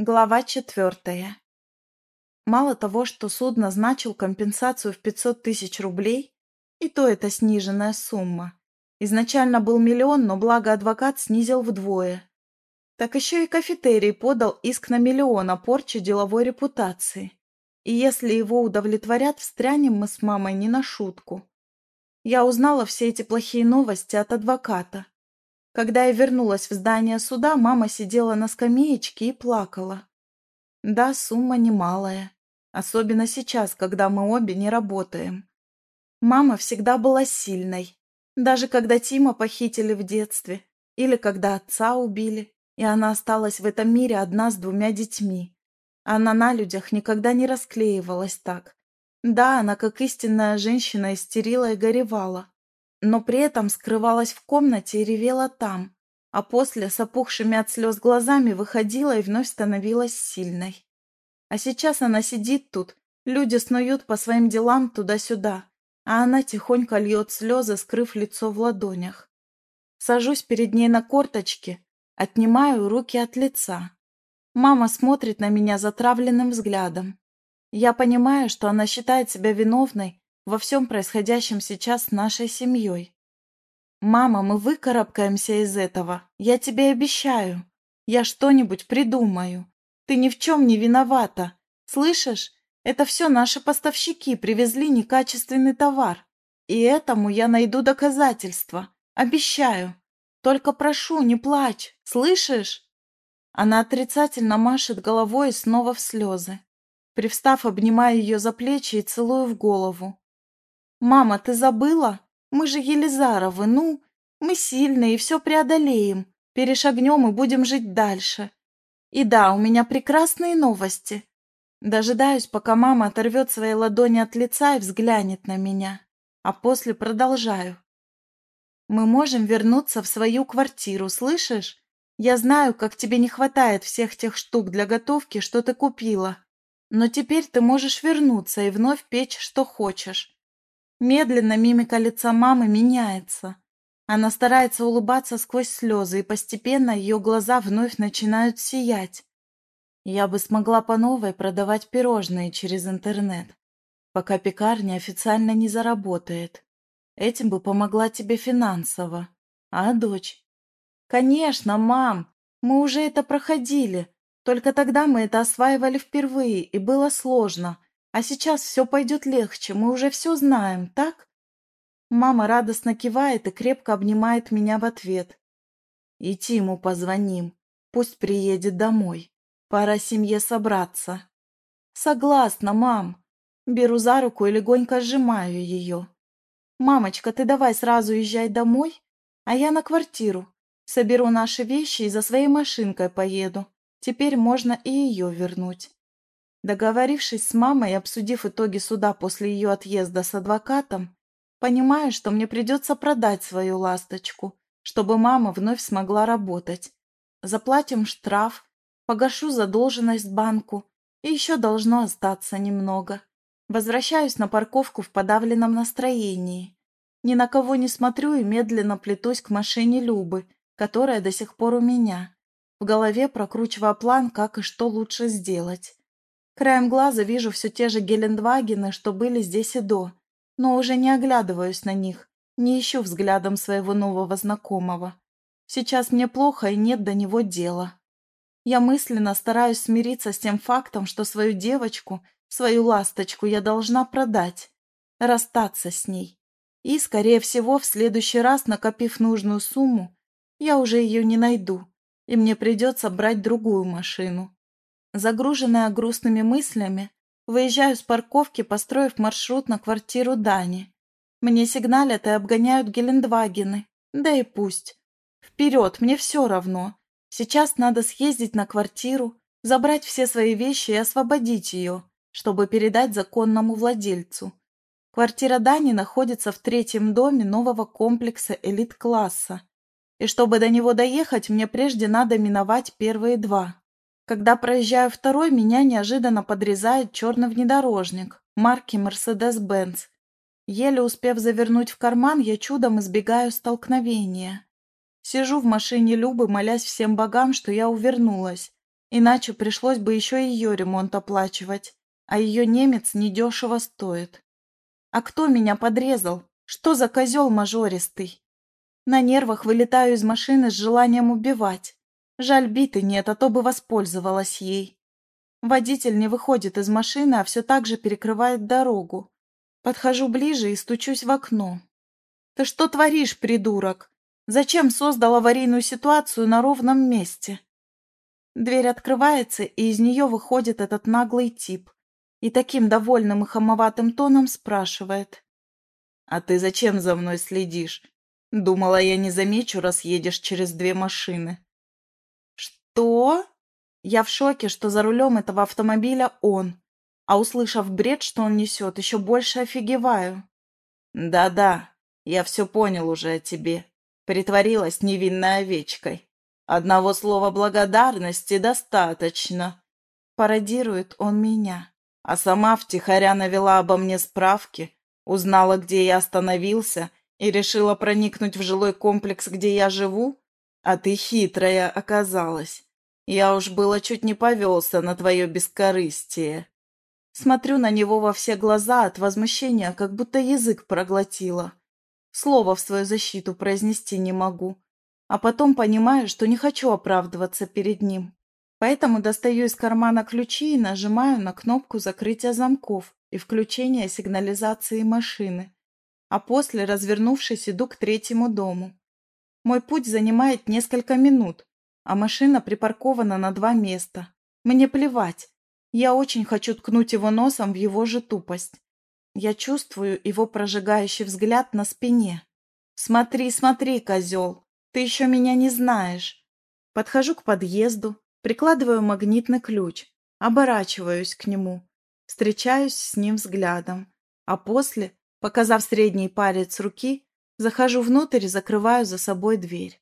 Глава четвертая. Мало того, что суд назначил компенсацию в 500 тысяч рублей, и то это сниженная сумма. Изначально был миллион, но благо адвокат снизил вдвое. Так еще и кафетерий подал иск на миллион о порче деловой репутации. И если его удовлетворят, встрянем мы с мамой не на шутку. Я узнала все эти плохие новости от адвоката. Когда я вернулась в здание суда, мама сидела на скамеечке и плакала. Да, сумма немалая. Особенно сейчас, когда мы обе не работаем. Мама всегда была сильной. Даже когда Тима похитили в детстве. Или когда отца убили. И она осталась в этом мире одна с двумя детьми. Она на людях никогда не расклеивалась так. Да, она как истинная женщина истерила и горевала но при этом скрывалась в комнате и ревела там, а после с опухшими от слез глазами выходила и вновь становилась сильной. А сейчас она сидит тут, люди снуют по своим делам туда-сюда, а она тихонько льет слезы, скрыв лицо в ладонях. Сажусь перед ней на корточки, отнимаю руки от лица. Мама смотрит на меня затравленным взглядом. Я понимаю, что она считает себя виновной во всем происходящем сейчас с нашей семьей. «Мама, мы выкарабкаемся из этого. Я тебе обещаю. Я что-нибудь придумаю. Ты ни в чем не виновата. Слышишь? Это все наши поставщики привезли некачественный товар. И этому я найду доказательства. Обещаю. Только прошу, не плачь. Слышишь?» Она отрицательно машет головой и снова в слезы. Привстав, обнимаю ее за плечи и целую в голову. «Мама, ты забыла? Мы же Елизаровы, ну, мы сильные и все преодолеем, перешагнем и будем жить дальше. И да, у меня прекрасные новости». Дожидаюсь, пока мама оторвет свои ладони от лица и взглянет на меня, а после продолжаю. «Мы можем вернуться в свою квартиру, слышишь? Я знаю, как тебе не хватает всех тех штук для готовки, что ты купила. Но теперь ты можешь вернуться и вновь печь, что хочешь. Медленно мимика лица мамы меняется. Она старается улыбаться сквозь слезы, и постепенно ее глаза вновь начинают сиять. Я бы смогла по новой продавать пирожные через интернет, пока пекарня официально не заработает. Этим бы помогла тебе финансово. А дочь? Конечно, мам, мы уже это проходили. Только тогда мы это осваивали впервые, и было сложно. А сейчас все пойдет легче, мы уже все знаем, так? Мама радостно кивает и крепко обнимает меня в ответ. И Тиму позвоним, пусть приедет домой. Пора семье собраться. Согласна, мам. Беру за руку и легонько сжимаю ее. Мамочка, ты давай сразу езжай домой, а я на квартиру. Соберу наши вещи и за своей машинкой поеду. Теперь можно и ее вернуть. Договорившись с мамой и обсудив итоги суда после ее отъезда с адвокатом, понимаю, что мне придется продать свою ласточку, чтобы мама вновь смогла работать. Заплатим штраф, погашу задолженность банку, и еще должно остаться немного. Возвращаюсь на парковку в подавленном настроении. Ни на кого не смотрю и медленно плетусь к машине Любы, которая до сих пор у меня. В голове прокручивая план, как и что лучше сделать. Краем глаза вижу все те же Гелендвагены, что были здесь и до, но уже не оглядываюсь на них, не ищу взглядом своего нового знакомого. Сейчас мне плохо и нет до него дела. Я мысленно стараюсь смириться с тем фактом, что свою девочку, свою ласточку я должна продать, расстаться с ней. И, скорее всего, в следующий раз, накопив нужную сумму, я уже ее не найду, и мне придется брать другую машину. Загруженная грустными мыслями, выезжаю с парковки, построив маршрут на квартиру Дани. Мне сигналят и обгоняют Гелендвагены. Да и пусть. Вперед, мне все равно. Сейчас надо съездить на квартиру, забрать все свои вещи и освободить ее, чтобы передать законному владельцу. Квартира Дани находится в третьем доме нового комплекса элит-класса. И чтобы до него доехать, мне прежде надо миновать первые два. Когда проезжаю второй, меня неожиданно подрезает черный внедорожник марки Mercedes-Benz. Еле успев завернуть в карман, я чудом избегаю столкновения. Сижу в машине Любы, молясь всем богам, что я увернулась. Иначе пришлось бы еще ее ремонт оплачивать, а ее немец недешево стоит. А кто меня подрезал? Что за козел мажористый? На нервах вылетаю из машины с желанием убивать. Жаль, биты нет, а то бы воспользовалась ей. Водитель не выходит из машины, а все так же перекрывает дорогу. Подхожу ближе и стучусь в окно. «Ты что творишь, придурок? Зачем создал аварийную ситуацию на ровном месте?» Дверь открывается, и из нее выходит этот наглый тип. И таким довольным и хамоватым тоном спрашивает. «А ты зачем за мной следишь? Думала, я не замечу, раз едешь через две машины». «Что?» Я в шоке, что за рулем этого автомобиля он. А услышав бред, что он несет, еще больше офигеваю. «Да-да, я все понял уже о тебе. Притворилась невинной овечкой. Одного слова благодарности достаточно. Пародирует он меня. А сама втихаря навела обо мне справки, узнала, где я остановился и решила проникнуть в жилой комплекс, где я живу? А ты хитрая оказалась. Я уж было чуть не повелся на твое бескорыстие. Смотрю на него во все глаза от возмущения, как будто язык проглотила. Слова в свою защиту произнести не могу а потом понимаю, что не хочу оправдываться перед ним. Поэтому достаю из кармана ключи и нажимаю на кнопку закрытия замков и включения сигнализации машины. А после, развернувшись, иду к третьему дому. Мой путь занимает несколько минут, а машина припаркована на два места. Мне плевать. Я очень хочу ткнуть его носом в его же тупость. Я чувствую его прожигающий взгляд на спине. «Смотри, смотри, козел!» Ты еще меня не знаешь. Подхожу к подъезду, прикладываю магнитный ключ, оборачиваюсь к нему, встречаюсь с ним взглядом, а после, показав средний палец руки, захожу внутрь и закрываю за собой дверь.